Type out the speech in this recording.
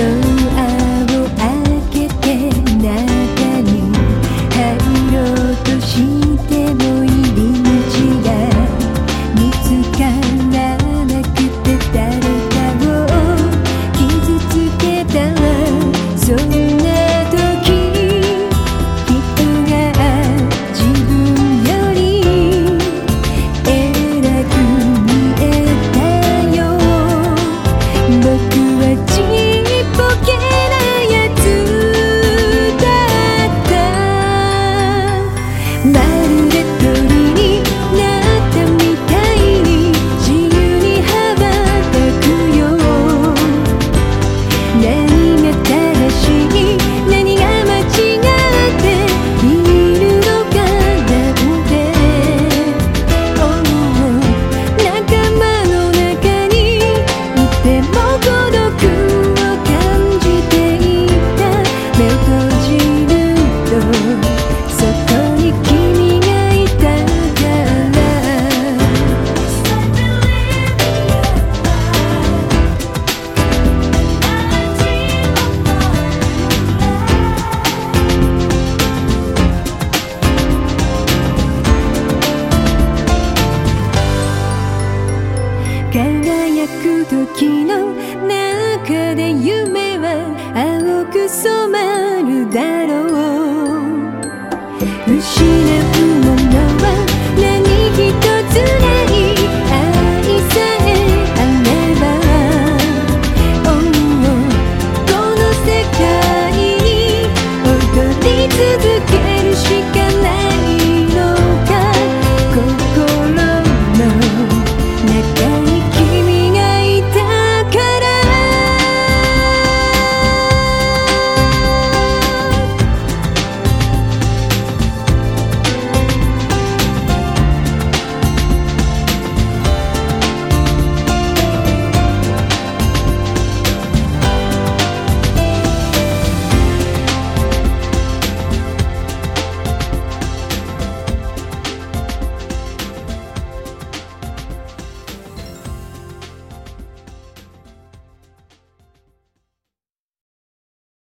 girl 時の中で夢は青く染まるだろう。失うものは